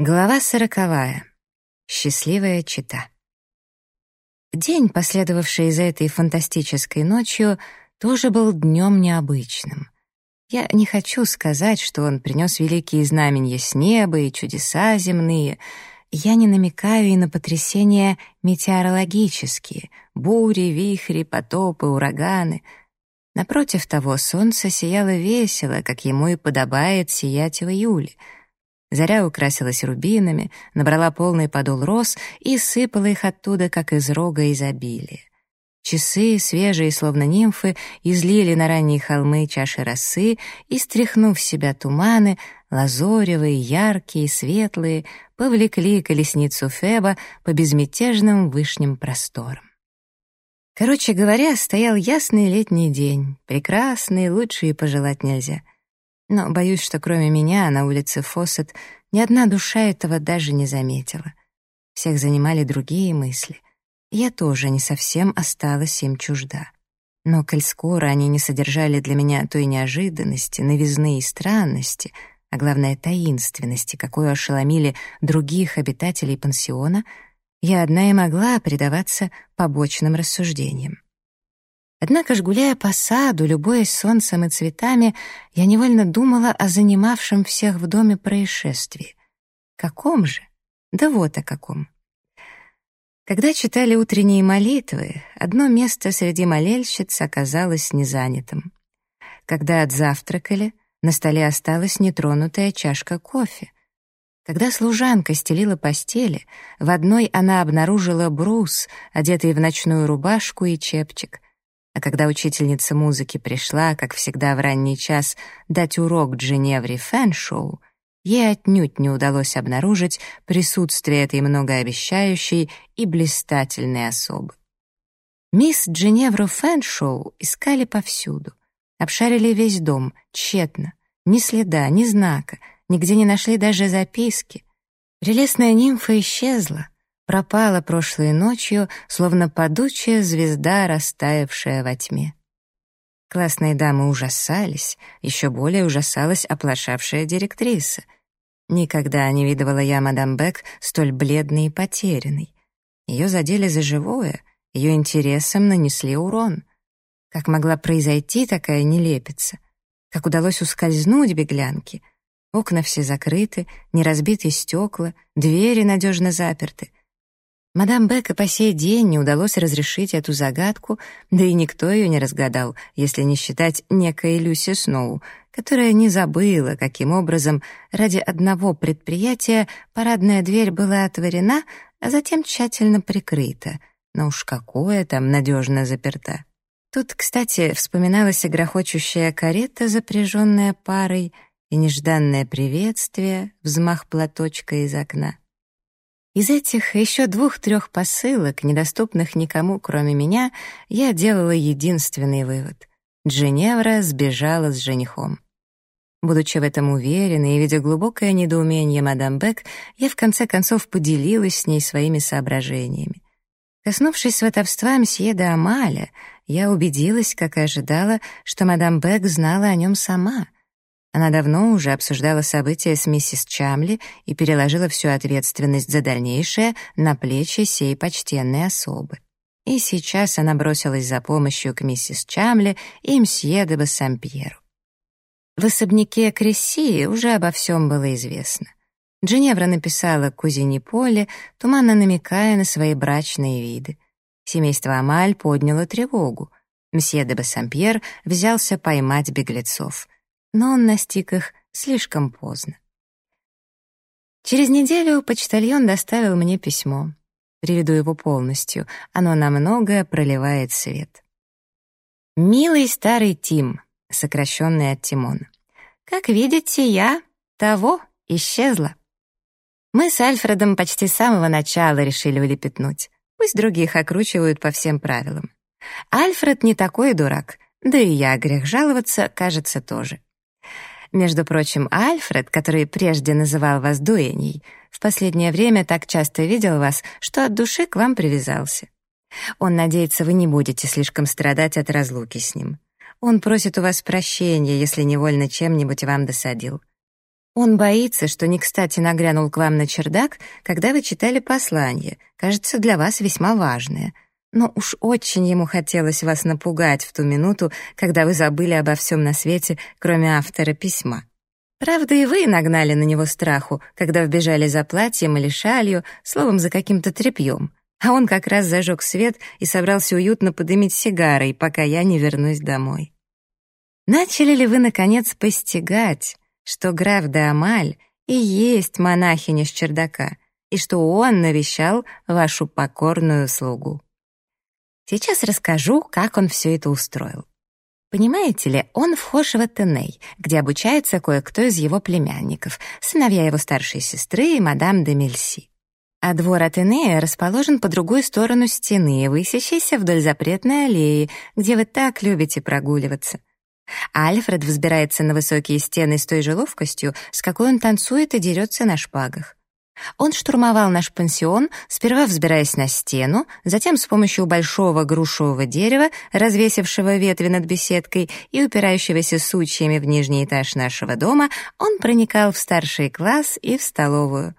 Глава сороковая. Счастливая чита. День, последовавший за этой фантастической ночью, тоже был днем необычным. Я не хочу сказать, что он принес великие знамения с неба и чудеса земные. Я не намекаю и на потрясения метеорологические — бури, вихри, потопы, ураганы — Напротив того, солнце сияло весело, как ему и подобает сиять в июле. Заря украсилась рубинами, набрала полный подол роз и сыпала их оттуда, как из рога изобилия. Часы, свежие, словно нимфы, излили на ранние холмы чаши росы и, стряхнув в себя туманы, лазоревые, яркие, светлые, повлекли колесницу Феба по безмятежным вышним просторам. Короче говоря, стоял ясный летний день, прекрасный, лучше и пожелать нельзя. Но боюсь, что кроме меня на улице Фоссет ни одна душа этого даже не заметила. Всех занимали другие мысли. Я тоже не совсем осталась им чужда. Но коль скоро они не содержали для меня той неожиданности, новизны и странности, а главное таинственности, какую ошеломили других обитателей пансиона — я одна и могла предаваться побочным рассуждениям. Однако ж, гуляя по саду, любуясь солнцем и цветами, я невольно думала о занимавшем всех в доме происшествии. Каком же? Да вот о каком. Когда читали утренние молитвы, одно место среди молельщиц оказалось незанятым. Когда отзавтракали, на столе осталась нетронутая чашка кофе. Когда служанка стелила постели, в одной она обнаружила брус, одетый в ночную рубашку и чепчик. А когда учительница музыки пришла, как всегда в ранний час, дать урок Дженевре Фэншоу, ей отнюдь не удалось обнаружить присутствие этой многообещающей и блистательной особы. Мисс Дженевру Фэншоу искали повсюду. Обшарили весь дом, тщетно. Ни следа, ни знака — нигде не нашли даже записки. Прелестная нимфа исчезла, пропала прошлой ночью, словно падучая звезда, растаявшая во тьме. Классные дамы ужасались, еще более ужасалась оплошавшая директриса. Никогда не видывала я мадам Бек столь бледной и потерянной. Ее задели за живое, ее интересам нанесли урон. Как могла произойти такая нелепица? Как удалось ускользнуть беглянке — Окна все закрыты, не разбиты стекла, двери надежно заперты. Мадам Бека по сей день не удалось разрешить эту загадку, да и никто ее не разгадал, если не считать некой Люси Сноу, которая не забыла, каким образом ради одного предприятия парадная дверь была отворена, а затем тщательно прикрыта. Но уж какое там надежно заперта. Тут, кстати, вспоминалась и грохочущая карета, запряженная парой — и нежданное приветствие, взмах платочка из окна. Из этих еще двух-трех посылок, недоступных никому, кроме меня, я делала единственный вывод. Дженевра сбежала с женихом. Будучи в этом уверенной и видя глубокое недоумение мадам Бек, я в конце концов поделилась с ней своими соображениями. Коснувшись сватовства мсье де Амаля, я убедилась, как и ожидала, что мадам Бек знала о нем сама — она давно уже обсуждала события с миссис Чамли и переложила всю ответственность за дальнейшее на плечи сей почтенной особы. И сейчас она бросилась за помощью к миссис Чамли и мсье де Бассампьеру. В особняке Кресси уже обо всем было известно. Дженевра написала кузине Поле, туманно намекая на свои брачные виды. Семейство Амаль подняло тревогу. Мсье де Бассампьер взялся поймать беглецов — но он настиг их слишком поздно. Через неделю почтальон доставил мне письмо. Приведу его полностью, оно на многое проливает свет. «Милый старый Тим», сокращенный от Тимона. «Как видите, я того исчезла». Мы с Альфредом почти с самого начала решили улепетнуть. Пусть других окручивают по всем правилам. Альфред не такой дурак, да и я, грех жаловаться, кажется, тоже. Между прочим, Альфред, который прежде называл вас дуэней, в последнее время так часто видел вас, что от души к вам привязался. Он надеется, вы не будете слишком страдать от разлуки с ним. Он просит у вас прощения, если невольно чем-нибудь вам досадил. Он боится, что не кстати нагрянул к вам на чердак, когда вы читали послание, кажется, для вас весьма важное. Но уж очень ему хотелось вас напугать в ту минуту, когда вы забыли обо всем на свете, кроме автора письма. Правда, и вы нагнали на него страху, когда вбежали за платьем или шалью, словом, за каким-то тряпьем. А он как раз зажег свет и собрался уютно подымить сигарой, пока я не вернусь домой. Начали ли вы, наконец, постигать, что граф де Амаль и есть монахиня с чердака, и что он навещал вашу покорную слугу? Сейчас расскажу, как он все это устроил. Понимаете ли, он вхож в Атеней, где обучается кое-кто из его племянников, сыновья его старшей сестры и мадам де Мельси. А двор Атенея расположен по другой сторону стены, высящейся вдоль запретной аллеи, где вы так любите прогуливаться. Альфред взбирается на высокие стены с той же ловкостью, с какой он танцует и дерется на шпагах. Он штурмовал наш пансион, сперва взбираясь на стену, затем с помощью большого грушевого дерева, развесившего ветви над беседкой и упирающегося сучьями в нижний этаж нашего дома, он проникал в старший класс и в столовую.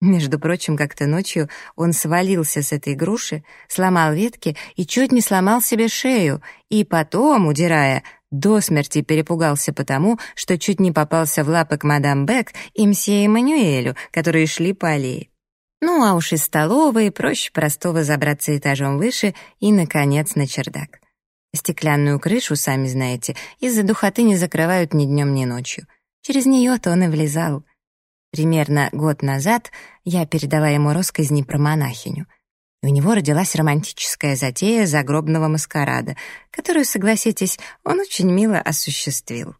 Между прочим, как-то ночью он свалился с этой груши, сломал ветки и чуть не сломал себе шею, и потом, удирая, до смерти перепугался потому, что чуть не попался в лапы к мадам Бек и мсье Эммануэлю, которые шли по аллее. Ну а уж из столовой проще простого забраться этажом выше и, наконец, на чердак. Стеклянную крышу, сами знаете, из-за духоты не закрывают ни днем, ни ночью. Через нее-то он и влезал. Примерно год назад я передала ему росказни про монахиню у него родилась романтическая затея загробного маскарада, которую, согласитесь, он очень мило осуществил.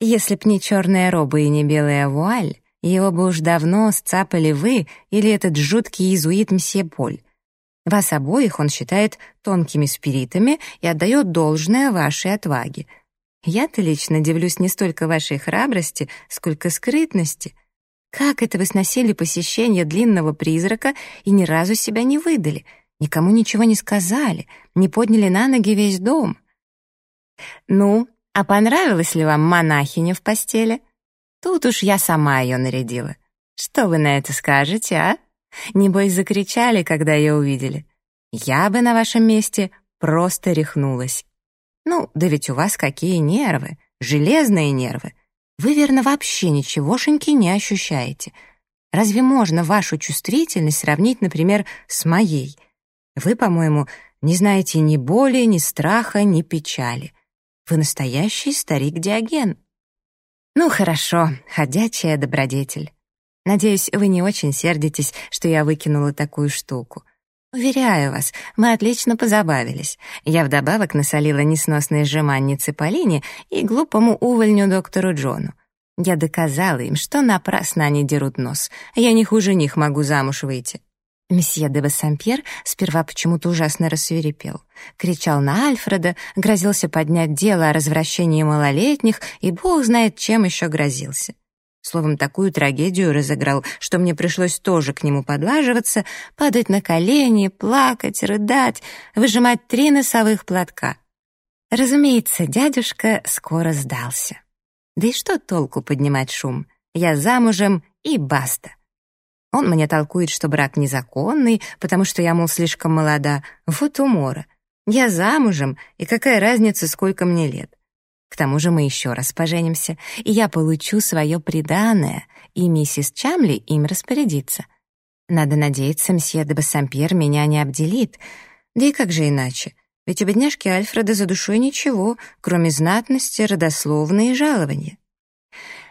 Если б не черная роба и не белая вуаль, его бы уж давно сцапали вы или этот жуткий иезуит мсье Поль. Вас обоих он считает тонкими спиритами и отдает должное вашей отваге. Я-то лично дивлюсь не столько вашей храбрости, сколько скрытности — как это вы сносили посещение длинного призрака и ни разу себя не выдали, никому ничего не сказали, не подняли на ноги весь дом? Ну, а понравилась ли вам монахиня в постели? Тут уж я сама ее нарядила. Что вы на это скажете, а? Небось, закричали, когда ее увидели. Я бы на вашем месте просто рехнулась. Ну, да ведь у вас какие нервы, железные нервы. Вы, верно, вообще ничегошеньки не ощущаете. Разве можно вашу чувствительность сравнить, например, с моей? Вы, по-моему, не знаете ни боли, ни страха, ни печали. Вы настоящий старик Диоген. Ну, хорошо, ходячая добродетель. Надеюсь, вы не очень сердитесь, что я выкинула такую штуку. Уверяю вас, мы отлично позабавились. Я вдобавок насолила несносной сжиманнице Полине и глупому увольню доктору Джону. Я доказала им, что напрасно они дерут нос. Я не хуже них могу замуж выйти. Месье де Бассампьер сперва почему-то ужасно рассверепел. Кричал на Альфреда, грозился поднять дело о развращении малолетних, и бог знает, чем еще грозился. Словом, такую трагедию разыграл, что мне пришлось тоже к нему подлаживаться, падать на колени, плакать, рыдать, выжимать три носовых платка. Разумеется, дядюшка скоро сдался. Да и что толку поднимать шум? Я замужем и баста. Он мне толкует, что брак незаконный, потому что я, мол, слишком молода. Вот умора. Я замужем, и какая разница, сколько мне лет? К тому же мы еще раз поженимся, и я получу свое приданое, и миссис Чамли им распорядится. Надо надеяться, мсье де Бассампьер меня не обделит. Да и как же иначе? Ведь у бедняжки Альфреда за душой ничего, кроме знатности, родословной и жалования.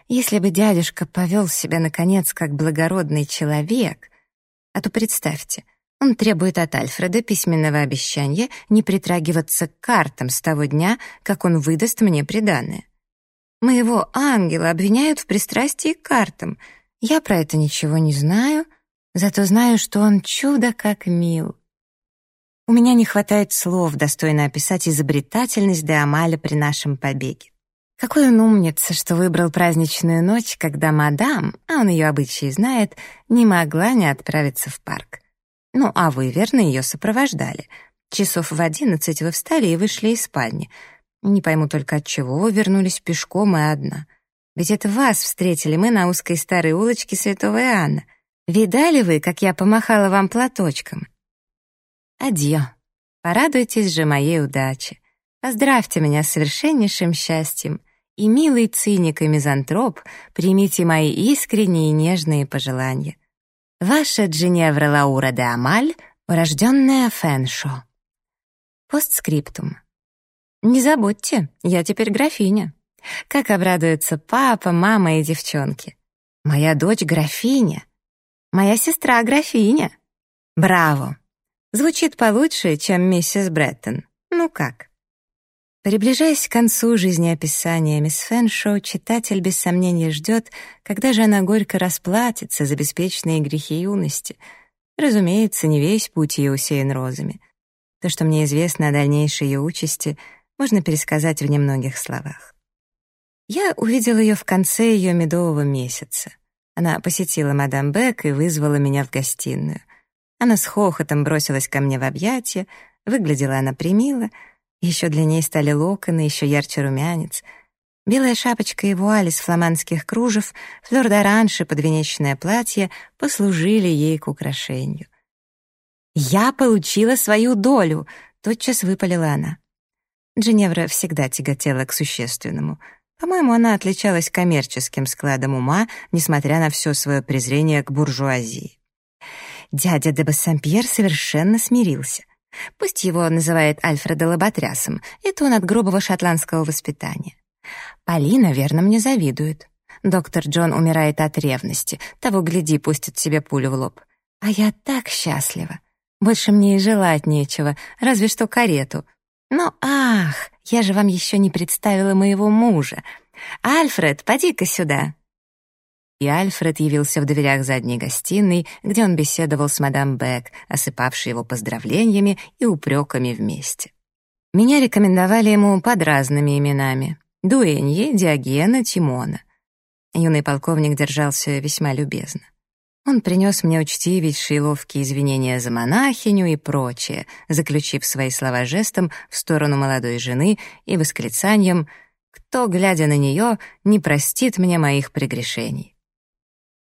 Если бы дядюшка повел себя, наконец, как благородный человек, а то представьте — он требует от Альфреда письменного обещания не притрагиваться к картам с того дня, как он выдаст мне приданое. Моего ангела обвиняют в пристрастии к картам. Я про это ничего не знаю, зато знаю, что он чудо как мил. У меня не хватает слов, достойно описать изобретательность де Амаля при нашем побеге. Какой он умница, что выбрал праздничную ночь, когда мадам, а он ее обычаи знает, не могла не отправиться в парк. Ну, а вы, верно, ее сопровождали. Часов в одиннадцать вы встали и вышли из спальни. Не пойму только, от чего вы вернулись пешком и одна. Ведь это вас встретили мы на узкой старой улочке Святого Иоанна. Видали вы, как я помахала вам платочком? Адьё. Порадуйтесь же моей удаче. Поздравьте меня с совершеннейшим счастьем. И, милый циник и мизантроп, примите мои искренние и нежные пожелания. Ваша Джиневра Лаура де Амаль, урожденная Фэншо. Постскриптум. Не забудьте, я теперь графиня. Как обрадуются папа, мама и девчонки. Моя дочь графиня. Моя сестра графиня. Браво! Звучит получше, чем миссис Бреттон. Ну как? Приближаясь к концу жизнеописания мисс Фэншоу, читатель без сомнения ждет, когда же она горько расплатится за беспечные грехи юности. Разумеется, не весь путь ее усеян розами. То, что мне известно о дальнейшей ее участи, можно пересказать в немногих словах. Я увидела ее в конце ее медового месяца. Она посетила мадам Бек и вызвала меня в гостиную. Она с хохотом бросилась ко мне в объятия, выглядела она примило, еще длиннее стали локоны, еще ярче румянец. Белая шапочка и вуаль из фламандских кружев, флёр-д'оранж и подвенечное платье послужили ей к украшению. «Я получила свою долю!» — тотчас выпалила она. Дженевра всегда тяготела к существенному. По-моему, она отличалась коммерческим складом ума, несмотря на все свое презрение к буржуазии. Дядя де Бассампьер совершенно смирился. Пусть его называет Альфреда лоботрясом, это он от грубого шотландского воспитания. Полина верно мне завидует. Доктор Джон умирает от ревности, того, гляди, пустит себе пулю в лоб. А я так счастлива. Больше мне и желать нечего, разве что карету. Но ах, я же вам еще не представила моего мужа. Альфред, поди-ка сюда. И Альфред явился в дверях задней гостиной, где он беседовал с мадам Бек, осыпавшей его поздравлениями и упреками вместе. Меня рекомендовали ему под разными именами. Дуэнье, Диогена, Тимона. Юный полковник держался весьма любезно. Он принес мне учтивейшие ловкие извинения за монахиню и прочее, заключив свои слова жестом в сторону молодой жены и восклицанием «Кто, глядя на нее, не простит мне моих прегрешений?»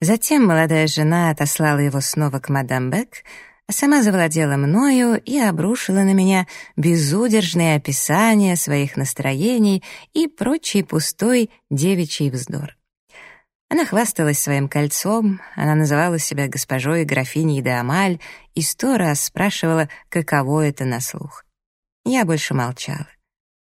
Затем молодая жена отослала его снова к мадам Бек, а сама завладела мною и обрушила на меня безудержные описания своих настроений и прочий пустой девичий вздор. Она хвасталась своим кольцом, она называла себя госпожой графиней де Амаль и сто раз спрашивала, каково это на слух. Я больше молчала.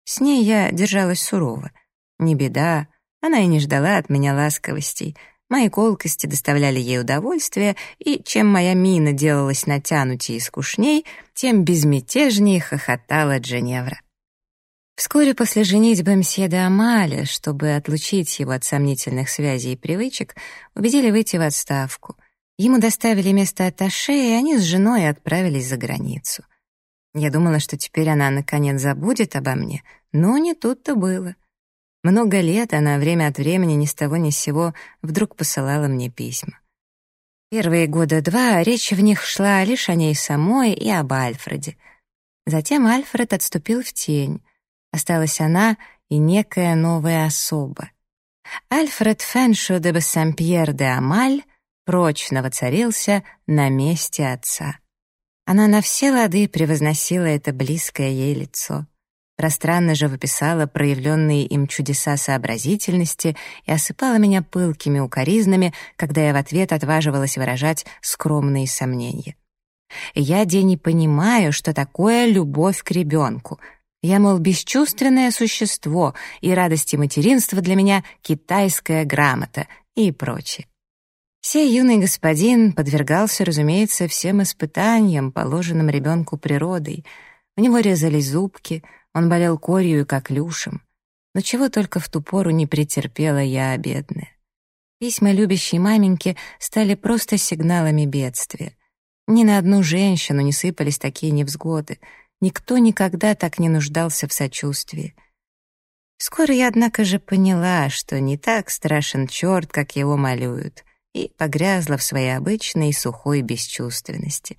С ней я держалась сурово. Не беда, она и не ждала от меня ласковостей. Мои колкости доставляли ей удовольствие, и чем моя мина делалась натянутей и скучней, тем безмятежнее хохотала Дженевра. Вскоре после женитьбы мсье де Амаля, чтобы отлучить его от сомнительных связей и привычек, убедили выйти в отставку. Ему доставили место атташе, и они с женой отправились за границу. Я думала, что теперь она наконец забудет обо мне, но не тут-то было. Много лет она время от времени ни с того ни с сего вдруг посылала мне письма. Первые года два речь в них шла лишь о ней самой и об Альфреде. Затем Альфред отступил в тень. Осталась она и некая новая особа. Альфред Феншо де Бассампьер де Амаль прочно воцарился на месте отца. Она на все лады превозносила это близкое ей лицо. Пространно же выписала проявленные им чудеса сообразительности и осыпала меня пылкими укоризнами, когда я в ответ отваживалась выражать скромные сомнения. Я, день не понимаю, что такое любовь к ребенку, я, мол, бесчувственное существо, и радости материнства для меня китайская грамота и прочее. Сей юный господин подвергался, разумеется, всем испытаниям, положенным ребенку природой. У него резались зубки, он болел корью и коклюшем. Но чего только в ту пору не претерпела я, бедная. Письма любящей маменьки стали просто сигналами бедствия. Ни на одну женщину не сыпались такие невзгоды — Никто никогда так не нуждался в сочувствии. Скоро я, однако же, поняла, что не так страшен черт, как его малюют, и погрязла в своей обычной сухой бесчувственности.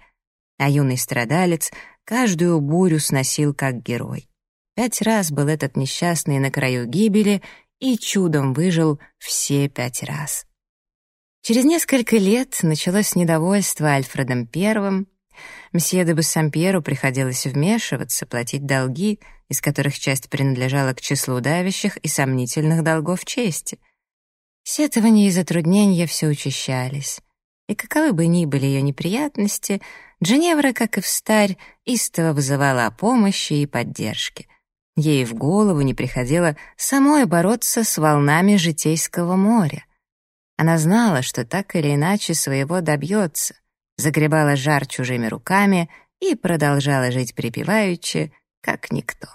А юный страдалец каждую бурю сносил как герой. Пять раз был этот несчастный на краю гибели, и чудом выжил все пять раз. Через несколько лет началось недовольство Альфредом I. Мсье де Бассампьеру приходилось вмешиваться, платить долги, из которых часть принадлежала к числу давящих и сомнительных долгов чести. Сетования и затруднения все учащались. И каковы бы ни были ее неприятности, Дженевра, как и в старь, истово вызывала о помощи и поддержке. Ей в голову не приходило самой бороться с волнами житейского моря. Она знала, что так или иначе своего добьется, загребала жар чужими руками и продолжала жить припеваючи, как никто.